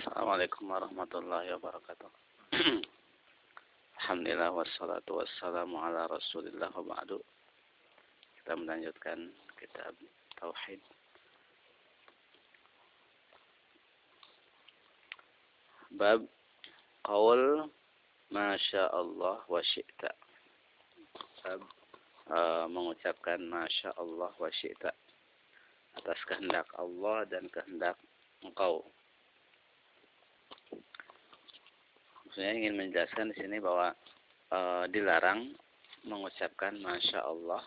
Assalamualaikum warahmatullahi wabarakatuh. Alhamdulillah wassalatu wassalamu ala Rasulillah wa ba'du. Kita melanjutkan kitab tauhid. Bab qaul masya Allah wa syi'ta. Bab uh, mengucapkan masya Allah wa syi'ta atas kehendak Allah dan kehendak engkau. Maksudnya ingin menjelaskan di sini bahwa e, dilarang mengucapkan masya Allah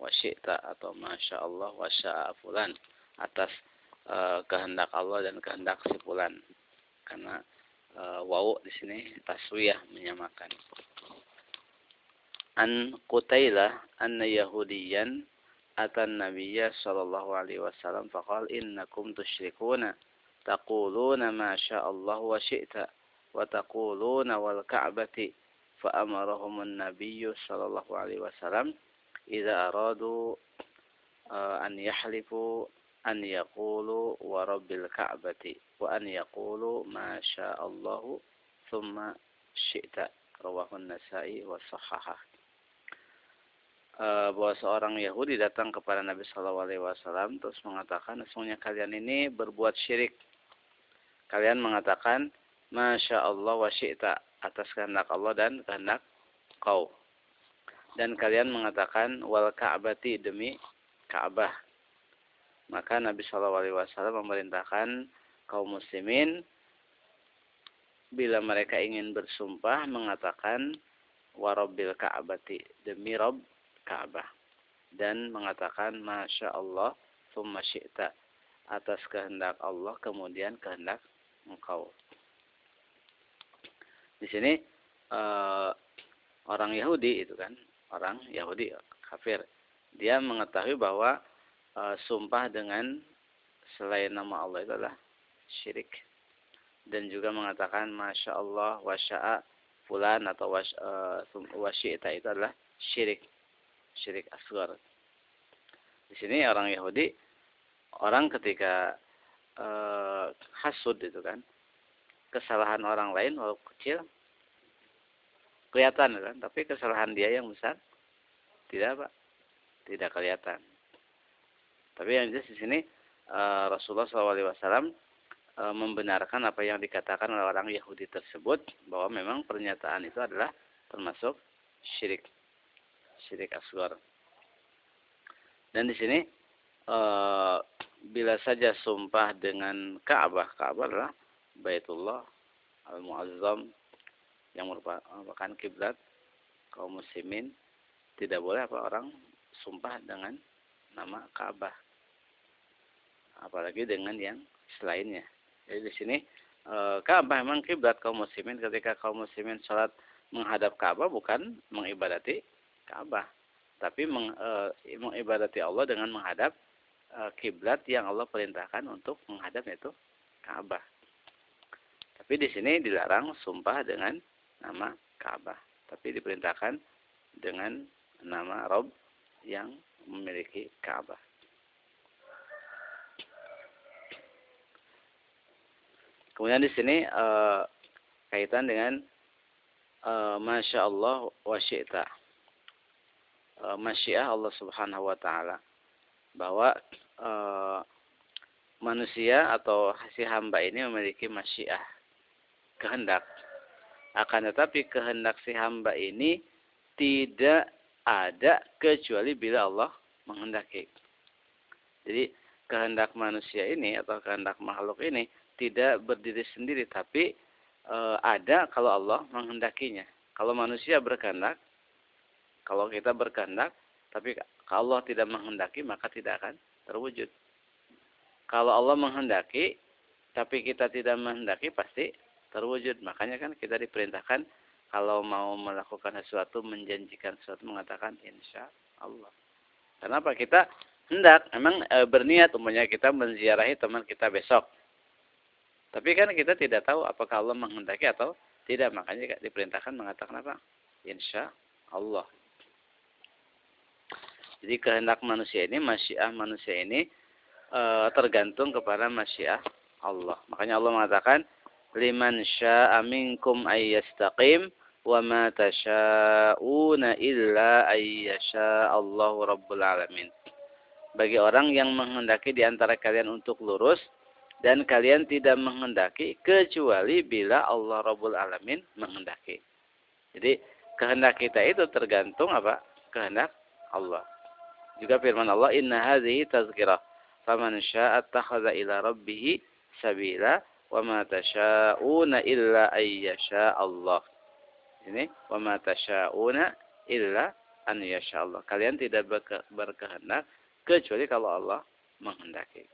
wa atau masya Allah wa fulan atas e, kehendak Allah dan kehendak si fulan. Karena e, wawu di sini taswiyah menyamakan. An Qutailah anna Yahudiyan atan Nabiyya sallallahu alaihi wasallam faqal innakum tusyrikuna taquluna ma syaa Allah wa syi'ta sallallahu alaihi wasallam idza aradu uh, an yahlifu an yaqulu wa rabbil ka'bati wa an yaqulu ma syaa Allah thumma syi'ta rawahu an-nasa'i wa sahhaha uh, bahwa seorang Yahudi datang kepada Nabi Shallallahu Alaihi Wasallam terus mengatakan, sesungguhnya kalian ini berbuat syirik. Kalian mengatakan Masya Allah wa syi'ta atas kehendak Allah dan kehendak kau. Dan kalian mengatakan wal ka'bati demi Ka'bah. Maka Nabi Shallallahu Alaihi Wasallam memerintahkan kaum muslimin bila mereka ingin bersumpah mengatakan warobil Ka'bati demi Rob Ka'bah dan mengatakan Masya Allah summa syi'ta atas kehendak Allah kemudian kehendak engkau. Di sini uh, orang Yahudi itu kan, orang Yahudi kafir. Dia mengetahui bahwa uh, sumpah dengan selain nama Allah itu adalah syirik. Dan juga mengatakan Masya Allah wasya'a fulan atau was, uh, wasyita itu adalah syirik. Syirik asgar. Di sini orang Yahudi, orang ketika uh, hasud itu kan kesalahan orang lain walaupun kecil kelihatan kan? Tapi kesalahan dia yang besar tidak pak. Tidak kelihatan. Tapi yang jelas di sini uh, Rasulullah SAW uh, membenarkan apa yang dikatakan oleh orang Yahudi tersebut bahwa memang pernyataan itu adalah termasuk syirik syirik asgar dan di sini uh, bila saja sumpah dengan Ka'bah, Ka'bah adalah Baitullah Al-Muazzam yang merupakan kiblat kaum muslimin, tidak boleh apa orang sumpah dengan nama Ka'bah. Apalagi dengan yang selainnya. Jadi di sini e, Ka'bah memang kiblat kaum muslimin ketika kaum muslimin sholat menghadap Ka'bah bukan mengibadati Ka'bah, tapi meng, e, mengibadati Allah dengan menghadap Eh, kiblat yang Allah perintahkan untuk menghadap itu Ka'bah. Tapi di sini dilarang sumpah dengan nama Ka'bah, tapi diperintahkan dengan nama Rob yang memiliki Ka'bah. Kemudian di sini uh, kaitan dengan uh, Masya Allah wa syi'ta. Uh, Masyiah Allah subhanahu wa ta'ala bahwa e, manusia atau si hamba ini memiliki masyiah kehendak. Akan tetapi kehendak si hamba ini tidak ada kecuali bila Allah menghendaki. Jadi kehendak manusia ini atau kehendak makhluk ini tidak berdiri sendiri tapi e, ada kalau Allah menghendakinya. Kalau manusia berkehendak kalau kita berkehendak tapi kalau Allah tidak menghendaki maka tidak akan terwujud. Kalau Allah menghendaki tapi kita tidak menghendaki pasti terwujud. Makanya kan kita diperintahkan kalau mau melakukan sesuatu menjanjikan sesuatu mengatakan insya Allah. Kenapa kita hendak memang e, berniat umpamanya kita menziarahi teman kita besok. Tapi kan kita tidak tahu apakah Allah menghendaki atau tidak. Makanya diperintahkan mengatakan apa? Insya Allah. Jadi kehendak manusia ini, masyiah manusia ini e, tergantung kepada masyiah Allah. Makanya Allah mengatakan, liman syaa'a minkum ay yastaqim wa ma tasha'una illa ay yasha Allahu rabbul alamin. Bagi orang yang menghendaki di antara kalian untuk lurus dan kalian tidak menghendaki kecuali bila Allah Rabbul Alamin menghendaki. Jadi kehendak kita itu tergantung apa? Kehendak Allah. Juga firman Allah, "Inna hadhihi tazkirah, faman syaa'a attakhadha ila rabbih sabila." Wa ma tasha'una illa ayyasha Allah. Ini wa ma tasha'una illa an yasha Allah. Kalian tidak berkehendak kecuali kalau Allah menghendaki.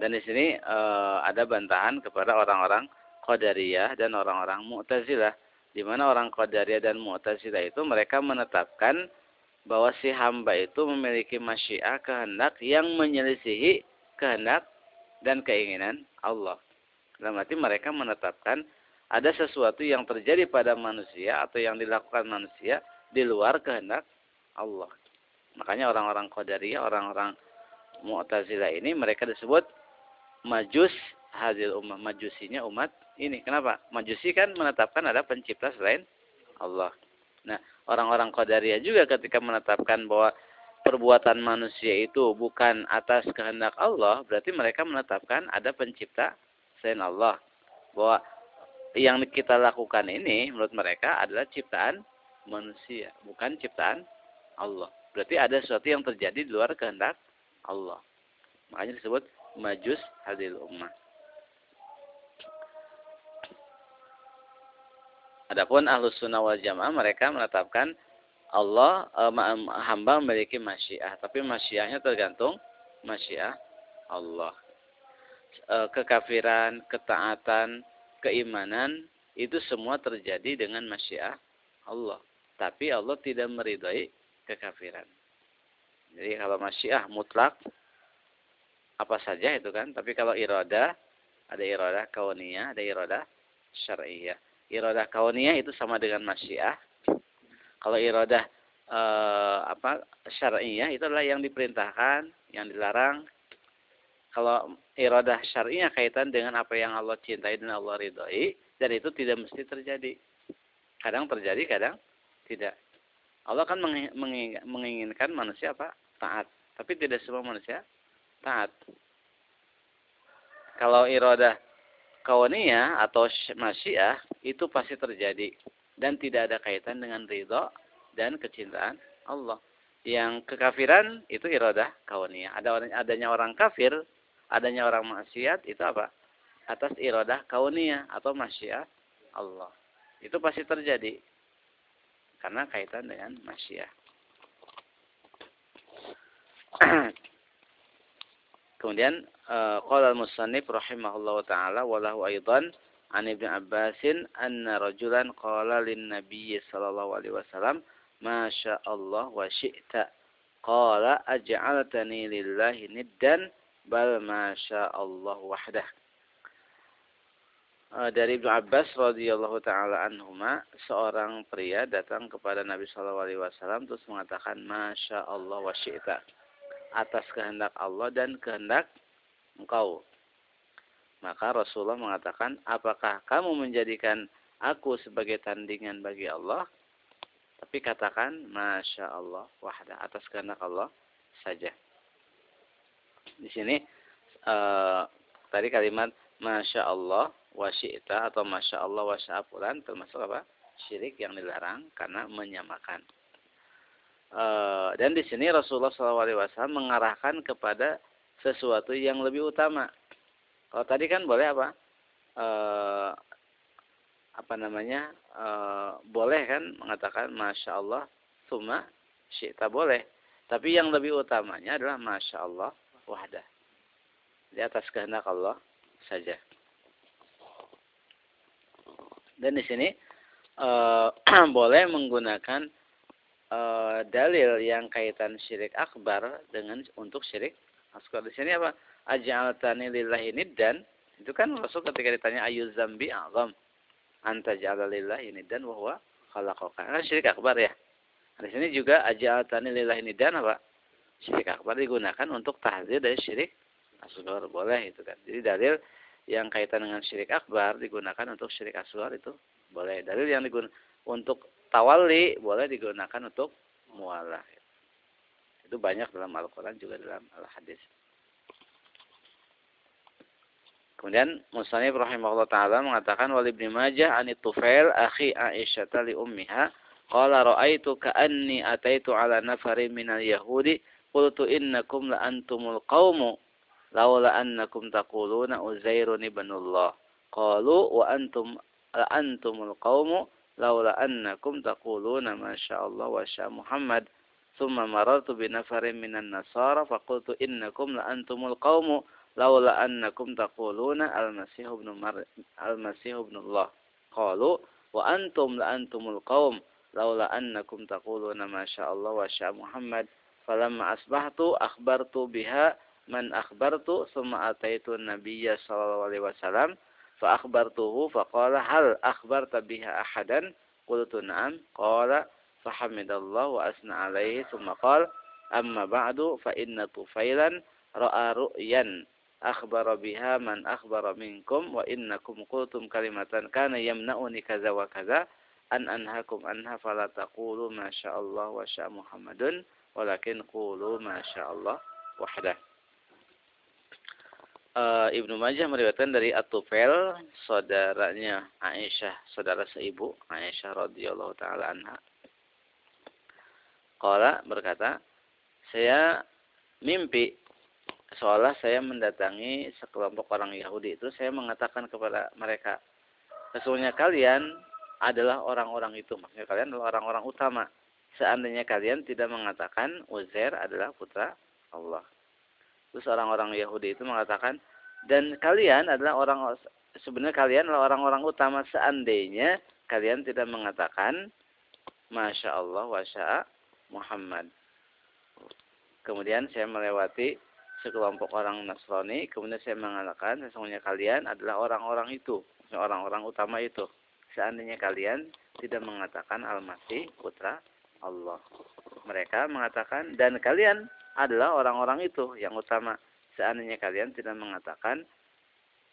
Dan di sini uh, ada bantahan kepada orang-orang Qadariyah dan orang-orang Mu'tazilah di mana orang Qadariyah dan Mu'tazilah itu mereka menetapkan bahwa si hamba itu memiliki masyiah kehendak yang menyelisihi kehendak dan keinginan Allah. Dalam arti mereka menetapkan ada sesuatu yang terjadi pada manusia atau yang dilakukan manusia di luar kehendak Allah. Makanya orang-orang Qadariyah, orang-orang Mu'tazilah ini mereka disebut majus hadil umat, majusinya umat ini. Kenapa? Majusi kan menetapkan ada pencipta selain Allah. Nah, orang-orang Qadariyah juga ketika menetapkan bahwa perbuatan manusia itu bukan atas kehendak Allah, berarti mereka menetapkan ada pencipta selain Allah. Bahwa yang kita lakukan ini menurut mereka adalah ciptaan manusia, bukan ciptaan Allah. Berarti ada sesuatu yang terjadi di luar kehendak Allah. Makanya disebut majus hadil ummah. Adapun ahlus sunnah wal jamaah mereka menetapkan Allah e, hamba memiliki masyiah, tapi masyiahnya tergantung masyiah Allah. E, kekafiran, ketaatan, keimanan itu semua terjadi dengan masyiah Allah. Tapi Allah tidak meridai kekafiran. Jadi kalau masyiah mutlak apa saja itu kan, tapi kalau iroda ada iroda kauniyah, ada iroda syar'iyah. Iroda kauniyah itu sama dengan masyiah, kalau iradah e, apa syar'iyah itu adalah yang diperintahkan, yang dilarang. Kalau iradah syar'iyah kaitan dengan apa yang Allah cintai dan Allah ridhoi dan itu tidak mesti terjadi. Kadang terjadi, kadang tidak. Allah kan menginginkan manusia apa? Taat. Tapi tidak semua manusia taat. Kalau iradah kawaniyah atau masyiah itu pasti terjadi dan tidak ada kaitan dengan ridho dan kecintaan Allah. Yang kekafiran itu iradah kauniyah. Ada adanya orang kafir, adanya orang maksiat itu apa? Atas iradah kauniyah atau masyiat Allah. Itu pasti terjadi. Karena kaitan dengan masyiat. Kemudian eh, qala al-musannif rahimahullahu taala walahu aidan an Ibnu Abbasin anna rajulan qala lin Nabiy sallallahu alaihi wasallam ma Allah wa syi'ta qala aj'altani lillahi niddan bal ma Allah wahdah eh, dari Ibnu Abbas radhiyallahu taala anhuma seorang pria datang kepada Nabi sallallahu alaihi wasallam terus mengatakan masya Allah wa syi'ta atas kehendak Allah dan kehendak engkau maka Rasulullah mengatakan, apakah kamu menjadikan aku sebagai tandingan bagi Allah? Tapi katakan, Masya Allah, wahda, atas kehendak Allah saja. Di sini, uh, tadi kalimat Masya Allah, wasyita atau Masya Allah, wasya'apulan, termasuk apa? Syirik yang dilarang karena menyamakan. Uh, dan di sini Rasulullah SAW mengarahkan kepada sesuatu yang lebih utama kalau tadi kan boleh apa? E, apa namanya? E, boleh kan mengatakan masya Allah, suma syita boleh. Tapi yang lebih utamanya adalah masya Allah wahdah. Di atas kehendak Allah saja. Dan di sini e, boleh menggunakan e, dalil yang kaitan syirik akbar dengan untuk syirik asghar. Di sini apa? Aj'altani lillahi niddan itu kan Rasul ketika ditanya ayu zambi azam anta ja'ala lillahi niddan wa huwa khalaqaka kan syirik akbar ya di sini juga aj'altani lillahi niddan apa syirik akbar digunakan untuk tahzir dari syirik asghar boleh itu kan jadi dalil yang kaitan dengan syirik akbar digunakan untuk syirik asghar itu boleh. Dalil yang digunakan untuk tawali boleh digunakan untuk mualah. Itu banyak dalam Al-Qur'an juga dalam Al-Hadis. Kemudian Musani rahimahullah taala mengatakan wali ibn Majah an Tufail akhi Aisyah li ummiha qala ra'aitu ka'anni ataitu ala nafarin minal yahudi qultu innakum la antumul qaumu laula annakum taquluna Uzairun ibnullah qalu wa antum la antumul qaumu laula annakum taquluna ma Allah wa sya Muhammad thumma marartu bi nafarin minan nasara faqultu innakum la antumul qaumu laula annakum taquluna al-masih ibn Mar al-masih ibn Allah qalu wa antum la antumul qaum laula annakum taquluna ma Allah wa sya Muhammad falamma asbahtu akhbartu biha man akhbartu thumma ataitu nabiyya sallallahu alaihi wasallam fa akhbartuhu faqala hal akhbarta biha ahadan qultu na'am qala fahamidallah wa asna alaihi thumma qala amma ba'du akhbara biha man akhbara minkum wa innakum qultum kalimatan kana yamna'uni kaza wa kaza an anhakum anha fala taqulu ma Allah wa sya Muhammadun walakin qulu ma Allah wahdah. Uh, Ibnu Majah meriwayatkan dari At-Tufail saudaranya Aisyah, saudara seibu Aisyah radhiyallahu taala anha. Qala berkata, saya mimpi seolah saya mendatangi sekelompok orang Yahudi itu saya mengatakan kepada mereka sesungguhnya kalian adalah orang-orang itu. Maksudnya kalian adalah orang-orang utama. Seandainya kalian tidak mengatakan Uzair adalah putra Allah. Terus orang-orang Yahudi itu mengatakan dan kalian adalah orang sebenarnya kalian adalah orang-orang utama. Seandainya kalian tidak mengatakan Masya Allah wa Muhammad. Kemudian saya melewati sekelompok orang Nasrani, kemudian saya mengatakan sesungguhnya kalian adalah orang-orang itu, orang-orang utama itu. Seandainya kalian tidak mengatakan Al-Masih putra Allah. Mereka mengatakan dan kalian adalah orang-orang itu yang utama. Seandainya kalian tidak mengatakan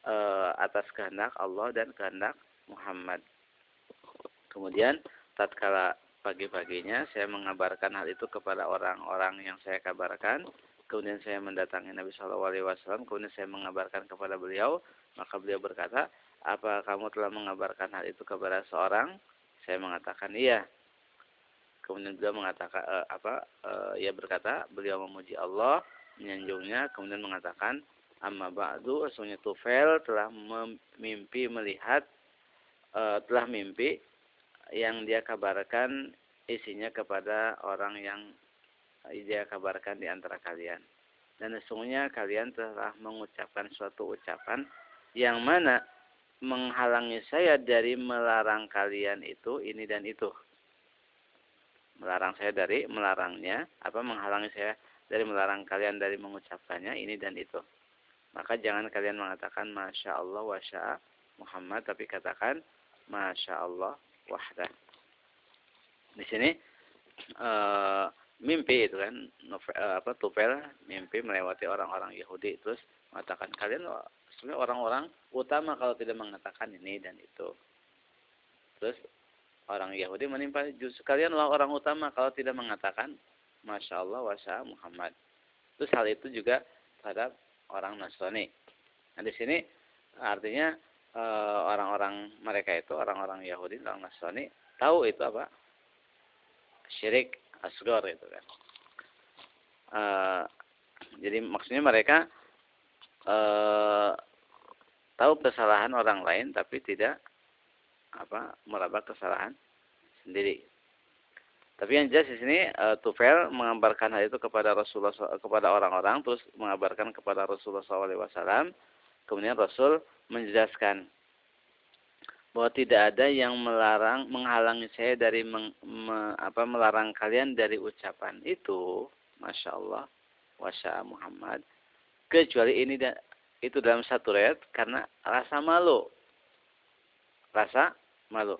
e, atas kehendak Allah dan kehendak Muhammad. Kemudian tatkala pagi-paginya saya mengabarkan hal itu kepada orang-orang yang saya kabarkan Kemudian saya mendatangi Nabi Shallallahu Alaihi Wasallam. Kemudian saya mengabarkan kepada beliau. Maka beliau berkata, apa kamu telah mengabarkan hal itu kepada seorang? Saya mengatakan iya. Kemudian beliau mengatakan e, apa? E, ia berkata, beliau memuji Allah, menyanjungnya, kemudian mengatakan, amma ba'du, sesungguhnya Tufel telah mimpi melihat, e, telah mimpi yang dia kabarkan isinya kepada orang yang dia kabarkan di antara kalian. Dan sesungguhnya kalian telah mengucapkan suatu ucapan yang mana menghalangi saya dari melarang kalian itu ini dan itu. Melarang saya dari melarangnya, apa menghalangi saya dari melarang kalian dari mengucapkannya ini dan itu. Maka jangan kalian mengatakan Masya Allah wa Muhammad, tapi katakan Masya Allah wahdah. Di sini uh, mimpi itu kan. Novel, eh, apa Tupel mimpi melewati orang-orang Yahudi terus mengatakan kalian sebenarnya orang-orang utama kalau tidak mengatakan ini dan itu. Terus orang Yahudi menimpa justru kalianlah orang utama kalau tidak mengatakan. Masya Allah wasa Muhammad. Terus hal itu juga terhadap orang Nasrani. Nah di sini artinya eh, orang-orang mereka itu orang-orang Yahudi orang Nasrani tahu itu apa? Syirik asgor itu kan. Uh, jadi maksudnya mereka uh, tahu kesalahan orang lain tapi tidak apa meraba kesalahan sendiri. Tapi yang jelas di sini uh, Tufel mengabarkan hal itu kepada Rasulullah kepada orang-orang terus mengabarkan kepada Rasulullah SAW. Kemudian Rasul menjelaskan bahwa tidak ada yang melarang menghalangi saya dari meng, me, apa melarang kalian dari ucapan itu. Masya Allah. Wasya Muhammad. Kecuali ini dan itu dalam satu ayat karena rasa malu. Rasa malu.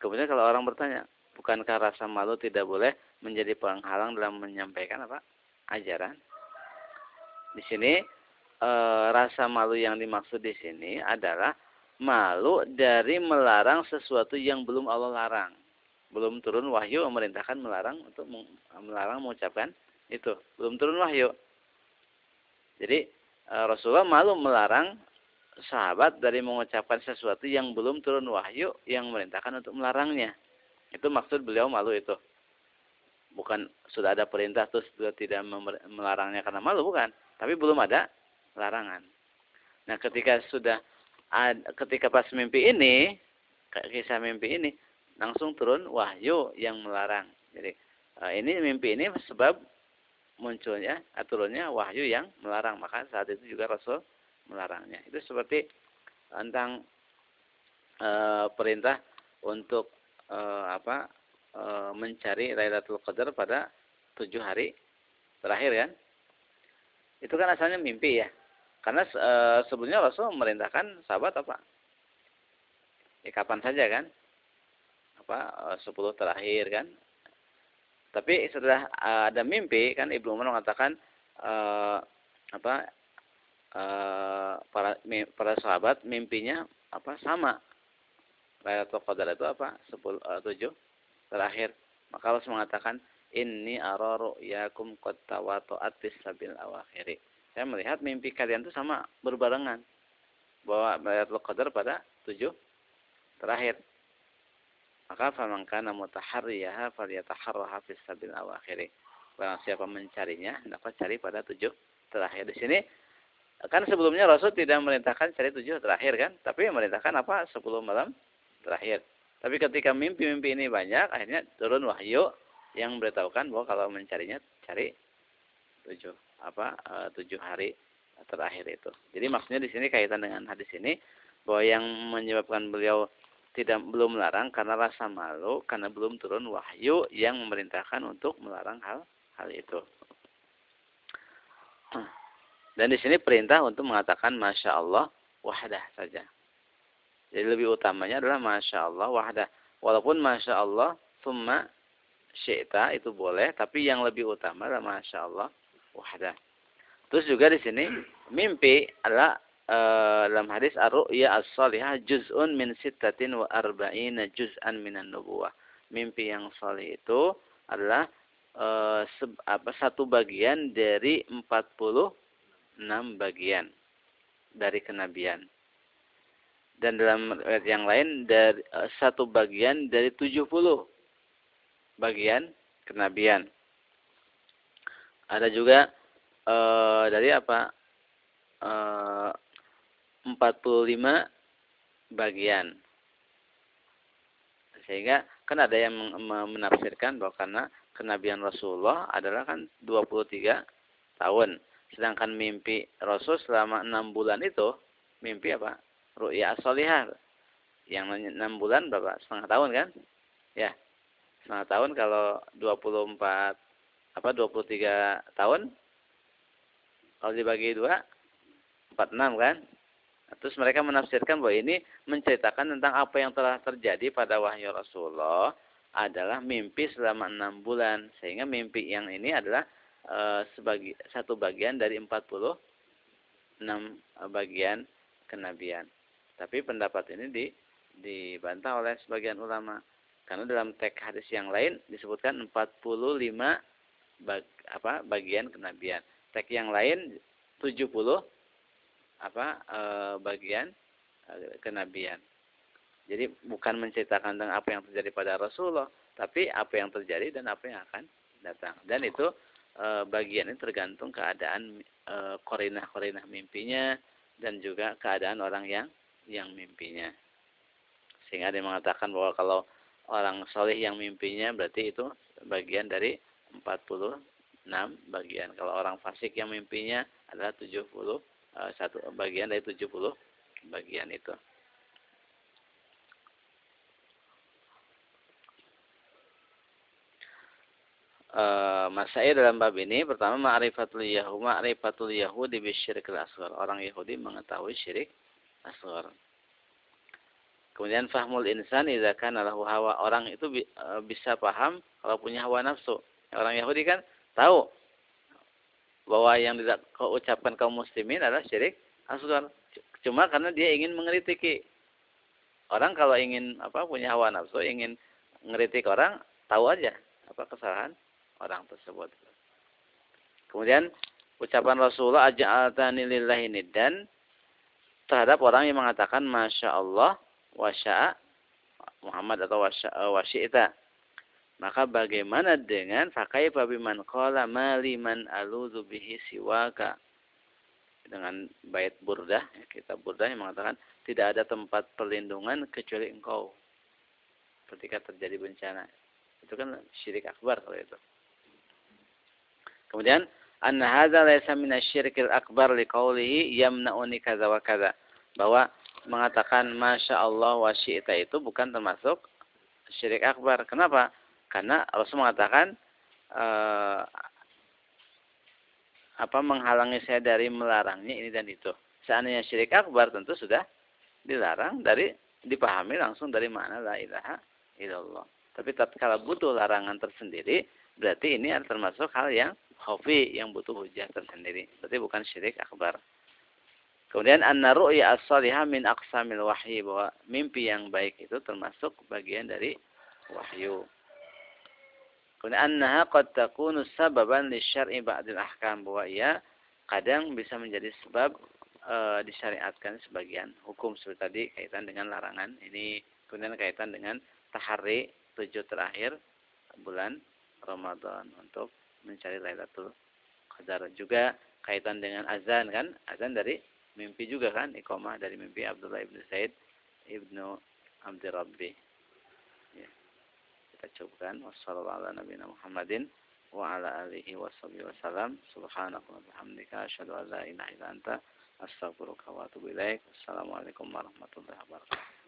Kemudian kalau orang bertanya bukankah rasa malu tidak boleh menjadi penghalang dalam menyampaikan apa? Ajaran? Di sini e, rasa malu yang dimaksud di sini adalah malu dari melarang sesuatu yang belum Allah larang. Belum turun wahyu memerintahkan melarang untuk melarang mengucapkan itu. Belum turun wahyu. Jadi e, Rasulullah malu melarang sahabat dari mengucapkan sesuatu yang belum turun wahyu yang memerintahkan untuk melarangnya. Itu maksud beliau malu itu bukan sudah ada perintah terus tidak melarangnya karena malu bukan tapi belum ada larangan nah ketika sudah ketika pas mimpi ini kisah mimpi ini langsung turun wahyu yang melarang jadi eh, ini mimpi ini sebab munculnya turunnya wahyu yang melarang maka saat itu juga Rasul melarangnya itu seperti tentang e, perintah untuk e, apa e, mencari Lailatul Qadar pada tujuh hari terakhir kan? Itu kan asalnya mimpi ya. Karena e, sebelumnya Rasul memerintahkan sahabat apa? Ya, kapan saja kan? Apa eh, sepuluh terakhir kan? Tapi setelah ada mimpi kan Ibnu Umar mengatakan e, apa e, para para sahabat mimpinya apa sama Lailatul Qadar itu apa? sepuluh tujuh terakhir maka Allah mengatakan inni ara ru'yakum qad tawatu'at bis sabil awakhiri saya melihat mimpi kalian itu sama berbarengan. Bahwa Lailatul Qadar pada tujuh terakhir. Maka faman kana mutaharriyaha falyataharraha fis sabil awakhiri barang siapa mencarinya dapat cari pada tujuh terakhir. Di sini kan sebelumnya Rasul tidak memerintahkan cari tujuh terakhir kan? Tapi memerintahkan apa? Sepuluh malam terakhir. Tapi ketika mimpi-mimpi ini banyak, akhirnya turun wahyu yang memberitahukan bahwa kalau mencarinya cari tujuh apa e, tujuh hari terakhir itu. Jadi maksudnya di sini kaitan dengan hadis ini bahwa yang menyebabkan beliau tidak belum melarang karena rasa malu karena belum turun wahyu yang memerintahkan untuk melarang hal hal itu. Dan di sini perintah untuk mengatakan masya Allah wahdah saja. Jadi lebih utamanya adalah Masya Allah wahdah. Walaupun Masya Allah summa syi'ta itu boleh. Tapi yang lebih utama adalah Masya Allah wahdah. Terus juga di sini mimpi adalah e, dalam hadis ar-ru'ya as-salihah juz'un min sittatin wa arba'ina juz'an minan nubuwah. Mimpi yang salih itu adalah e, apa, satu bagian dari 46 bagian dari kenabian dan dalam ayat yang lain dari uh, satu bagian dari 70 bagian kenabian. Ada juga uh, dari apa? Uh, 45 bagian. Sehingga kan ada yang menafsirkan bahwa karena kenabian Rasulullah adalah kan 23 tahun. Sedangkan mimpi Rasul selama 6 bulan itu mimpi apa? ru'ya as-solihah. Yang 6 bulan berapa? Setengah tahun kan? Ya. Setengah tahun kalau 24 apa 23 tahun kalau dibagi dua 46 kan? Terus mereka menafsirkan bahwa ini menceritakan tentang apa yang telah terjadi pada wahyu Rasulullah adalah mimpi selama enam bulan sehingga mimpi yang ini adalah e, sebagai satu bagian dari 46 bagian kenabian. Tapi pendapat ini di, dibantah oleh sebagian ulama. Karena dalam teks hadis yang lain disebutkan 45 bag, apa, bagian kenabian. Teks yang lain 70 apa e, bagian e, kenabian. Jadi bukan menceritakan tentang apa yang terjadi pada Rasulullah, tapi apa yang terjadi dan apa yang akan datang. Dan itu e, bagian ini tergantung keadaan e, korinah-korinah mimpinya dan juga keadaan orang yang yang mimpinya. Sehingga yang mengatakan bahwa kalau orang soleh yang mimpinya berarti itu bagian dari 46 bagian. Kalau orang fasik yang mimpinya adalah 70 eh, satu bagian dari 70 bagian itu. Uh, masai dalam bab ini pertama ma'rifatul yahud ma'rifatul yahudi bisyirkil asghar. Orang Yahudi mengetahui syirik asghar. Kemudian fahmul insan idza kana lahu hawa. Orang itu e, bisa paham kalau punya hawa nafsu. Orang Yahudi kan tahu bahwa yang tidak kau ucapkan kaum muslimin adalah syirik asgar. Cuma karena dia ingin mengkritiki. Orang kalau ingin apa punya hawa nafsu, ingin ngeritik orang, tahu aja apa kesalahan orang tersebut. Kemudian ucapan Rasulullah aja'altani lillahi dan terhadap orang yang mengatakan Masya Allah wasya'a Muhammad atau wasyi'ita. Maka bagaimana dengan fakai babiman qala maliman aluzu bihi siwaka. Dengan bait burdah, ya, kita burdah yang mengatakan tidak ada tempat perlindungan kecuali engkau. Ketika terjadi bencana. Itu kan syirik akbar kalau itu. Kemudian anna hadza laysa min asyirkil akbar liqaulihi yamna'uni kadza wa kadza. Bahwa mengatakan masya Allah wa itu bukan termasuk syirik akbar. Kenapa? Karena Rasul mengatakan uh, apa menghalangi saya dari melarangnya ini dan itu. Seandainya syirik akbar tentu sudah dilarang dari dipahami langsung dari mana la ilaha illallah. Tapi kalau butuh larangan tersendiri, berarti ini termasuk hal yang khafi yang butuh hujah tersendiri. Berarti bukan syirik akbar. Kemudian anna ru'ya as-salihah min aqsamil wahyi bahwa mimpi yang baik itu termasuk bagian dari wahyu. Annaha qad takunu sababan lisyar'i ba'dil ahkam bahwa ia kadang bisa menjadi sebab e, disyariatkan sebagian hukum seperti tadi kaitan dengan larangan ini kemudian kaitan dengan tahari tujuh terakhir bulan Ramadan untuk mencari Lailatul Qadar juga kaitan dengan azan kan azan dari mimpi juga kan iqamah dari mimpi Abdullah ibnu Zaid ibnu Abdi Rabbi ya. Kita cobakan wassalamualaikum wa ala assalamualaikum warahmatullahi wabarakatuh